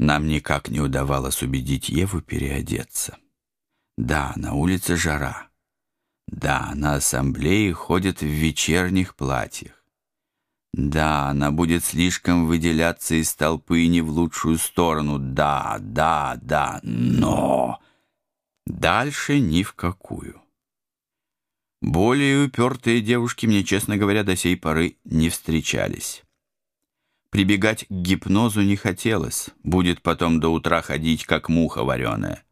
Нам никак не удавалось убедить Еву переодеться. Да, на улице жара. Да, на ассамблее ходят в вечерних платьях. Да, она будет слишком выделяться из толпы не в лучшую сторону. Да, да, да, но... Дальше ни в какую. Более упертые девушки мне, честно говоря, до сей поры не встречались. Прибегать к гипнозу не хотелось, будет потом до утра ходить, как муха вареная.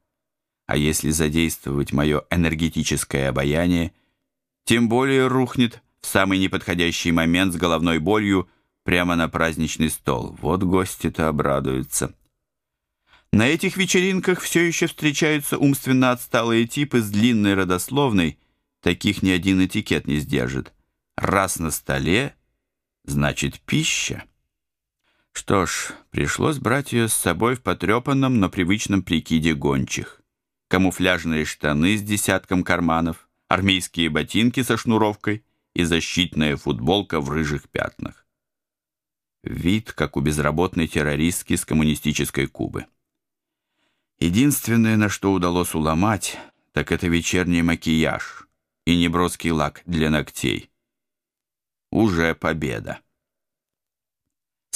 А если задействовать мое энергетическое обаяние, тем более рухнет в самый неподходящий момент с головной болью прямо на праздничный стол. Вот гости-то обрадуются. На этих вечеринках все еще встречаются умственно отсталые типы с длинной родословной, таких ни один этикет не сдержит. Раз на столе, значит пища. Что ж, пришлось брать ее с собой в потрепанном, но привычном прикиде гончих. Камуфляжные штаны с десятком карманов, армейские ботинки со шнуровкой, и защитная футболка в рыжих пятнах. Вид, как у безработной террористки с коммунистической Кубы. Единственное, на что удалось уломать, так это вечерний макияж и неброский лак для ногтей. Уже победа.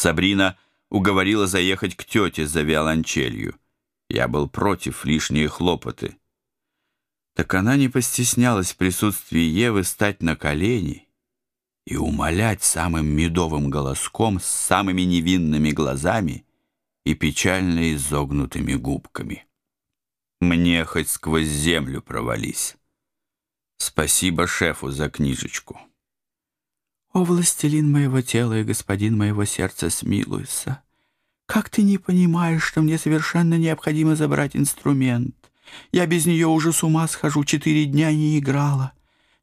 Сабрина уговорила заехать к тете за виолончелью. Я был против лишние хлопоты так она не постеснялась в присутствии Евы стать на колени и умолять самым медовым голоском с самыми невинными глазами и печально изогнутыми губками. Мне хоть сквозь землю провались. Спасибо шефу за книжечку. «О, властелин моего тела и господин моего сердца, смилуйся! Как ты не понимаешь, что мне совершенно необходимо забрать инструмент?» Я без нее уже с ума схожу, четыре дня не играла.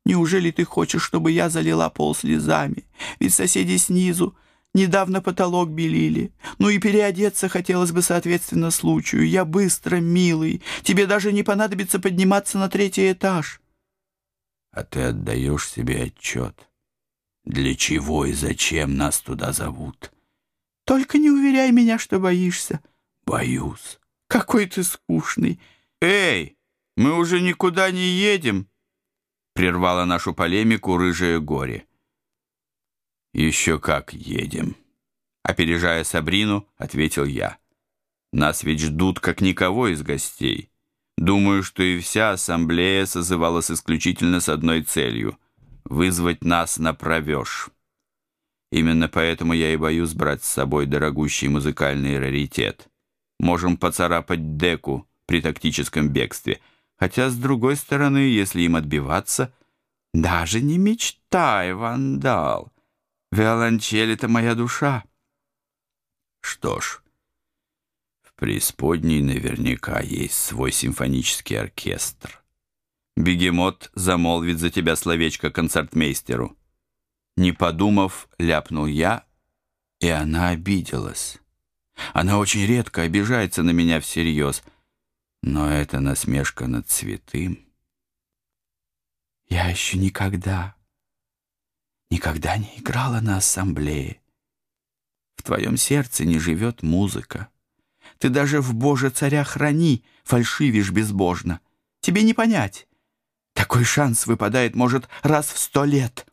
Неужели ты хочешь, чтобы я залила пол слезами? Ведь соседи снизу недавно потолок белили. Ну и переодеться хотелось бы соответственно случаю. Я быстро, милый. Тебе даже не понадобится подниматься на третий этаж. А ты отдаешь себе отчет. Для чего и зачем нас туда зовут? Только не уверяй меня, что боишься. Боюсь. Какой ты скучный. «Эй, мы уже никуда не едем!» Прервала нашу полемику рыжее горе. «Еще как едем!» Опережая Сабрину, ответил я. «Нас ведь ждут как никого из гостей. Думаю, что и вся ассамблея созывалась исключительно с одной целью — вызвать нас на провеж. Именно поэтому я и боюсь брать с собой дорогущий музыкальный раритет. Можем поцарапать деку, при тактическом бегстве. Хотя, с другой стороны, если им отбиваться... Даже не мечтай, вандал. Виолончель — это моя душа. Что ж, в преисподней наверняка есть свой симфонический оркестр. Бегемот замолвит за тебя словечко концертмейстеру. Не подумав, ляпнул я, и она обиделась. Она очень редко обижается на меня всерьез — но это насмешка над святым. Я еще никогда, никогда не играла на ассамблее. В твоем сердце не живет музыка. Ты даже в Боже царя храни фальшивишь безбожно. Тебе не понять. Такой шанс выпадает, может, раз в сто лет.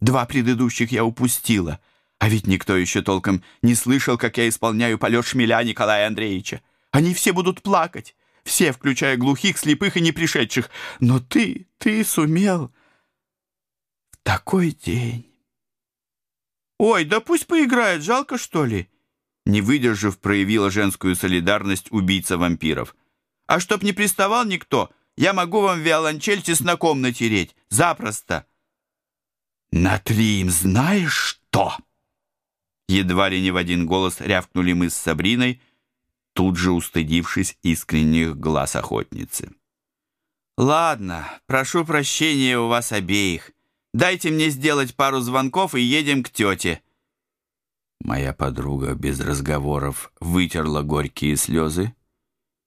Два предыдущих я упустила, а ведь никто еще толком не слышал, как я исполняю полет шмеля Николая Андреевича. Они все будут плакать все, включая глухих, слепых и непришедших. Но ты, ты сумел в такой день. Ой, да пусть поиграет, жалко, что ли? Не выдержав, проявила женскую солидарность убийца вампиров. А чтоб не приставал никто, я могу вам виолончель чесноком натереть. Запросто. Натри им знаешь что? Едва ли не в один голос рявкнули мы с Сабриной, тут же устыдившись искренних глаз охотницы. «Ладно, прошу прощения у вас обеих. Дайте мне сделать пару звонков и едем к тете». Моя подруга без разговоров вытерла горькие слезы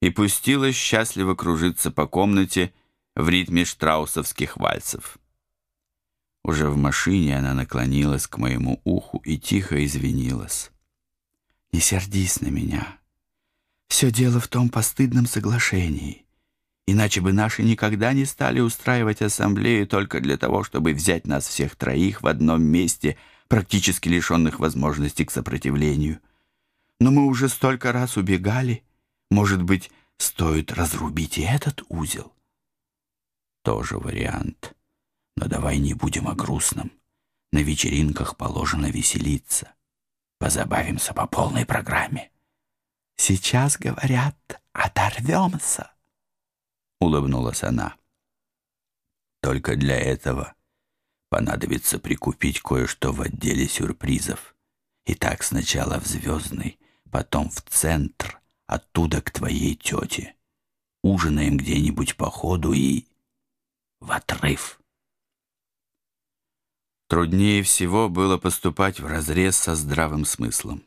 и пустилась счастливо кружиться по комнате в ритме штраусовских вальсов. Уже в машине она наклонилась к моему уху и тихо извинилась. «Не сердись на меня». Все дело в том постыдном соглашении. Иначе бы наши никогда не стали устраивать ассамблею только для того, чтобы взять нас всех троих в одном месте, практически лишенных возможности к сопротивлению. Но мы уже столько раз убегали. Может быть, стоит разрубить и этот узел? Тоже вариант. Но давай не будем о грустном. На вечеринках положено веселиться. Позабавимся по полной программе. Сейчас, говорят, оторвемся, — улыбнулась она. Только для этого понадобится прикупить кое-что в отделе сюрпризов. Итак, сначала в Звездный, потом в центр, оттуда к твоей тете. Ужинаем где-нибудь по ходу и... в отрыв. Труднее всего было поступать вразрез со здравым смыслом.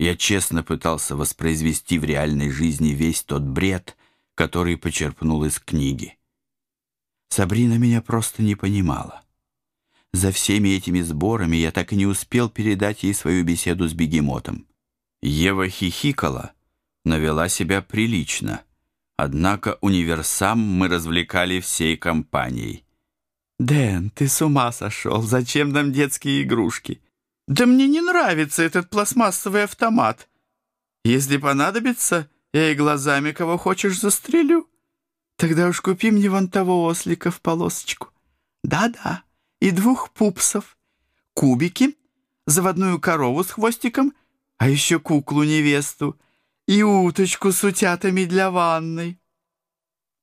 Я честно пытался воспроизвести в реальной жизни весь тот бред, который почерпнул из книги. Сабрина меня просто не понимала. За всеми этими сборами я так и не успел передать ей свою беседу с бегемотом. Ева хихикала, но вела себя прилично. Однако универсам мы развлекали всей компанией. «Дэн, ты с ума сошел! Зачем нам детские игрушки?» «Да мне не нравится этот пластмассовый автомат. Если понадобится, я и глазами кого хочешь застрелю. Тогда уж купи мне вон того ослика в полосочку. Да-да, и двух пупсов, кубики, заводную корову с хвостиком, а еще куклу-невесту и уточку с утятами для ванной».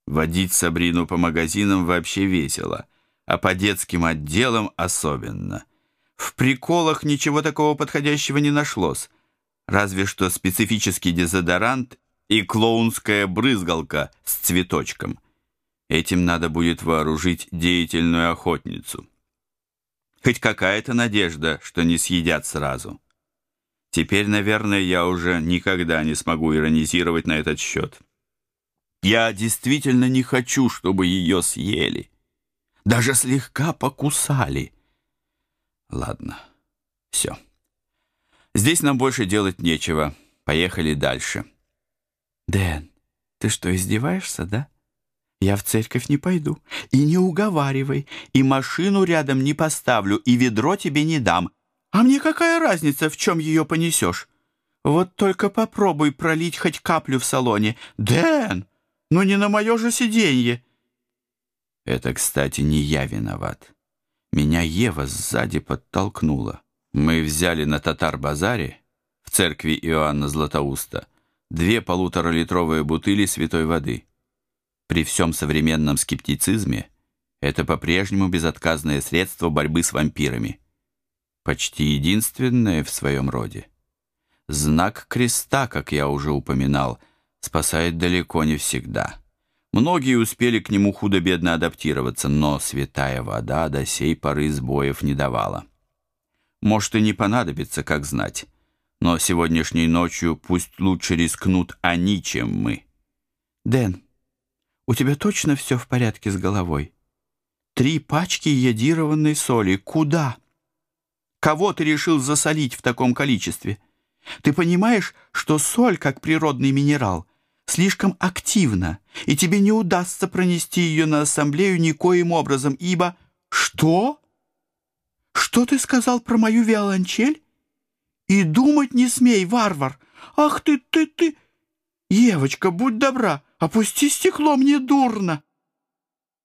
Водить Сабрину по магазинам вообще весело, а по детским отделам особенно — в приколах ничего такого подходящего не нашлось, разве что специфический дезодорант и клоунская брызгалка с цветочком. Этим надо будет вооружить деятельную охотницу. Хоть какая-то надежда, что не съедят сразу. Теперь, наверное, я уже никогда не смогу иронизировать на этот счет. Я действительно не хочу, чтобы ее съели. Даже слегка покусали. Ладно, все. Здесь нам больше делать нечего. Поехали дальше. Дэн, ты что, издеваешься, да? Я в церковь не пойду. И не уговаривай. И машину рядом не поставлю, и ведро тебе не дам. А мне какая разница, в чем ее понесешь? Вот только попробуй пролить хоть каплю в салоне. Дэн, ну не на мое же сиденье. Это, кстати, не я виноват. Меня Ева сзади подтолкнула. Мы взяли на татар-базаре в церкви Иоанна Златоуста две полуторалитровые бутыли святой воды. При всем современном скептицизме это по-прежнему безотказное средство борьбы с вампирами. Почти единственное в своем роде. Знак креста, как я уже упоминал, спасает далеко не всегда. Многие успели к нему худо-бедно адаптироваться, но святая вода до сей поры сбоев не давала. Может и не понадобится, как знать, но сегодняшней ночью пусть лучше рискнут они, чем мы. Дэн, у тебя точно все в порядке с головой? Три пачки йодированной соли. Куда? Кого ты решил засолить в таком количестве? Ты понимаешь, что соль, как природный минерал — слишком активна, и тебе не удастся пронести ее на ассамблею никоим образом, ибо... Что? Что ты сказал про мою виолончель? И думать не смей, варвар! Ах ты, ты, ты! Евочка, будь добра, опусти стекло, мне дурно!»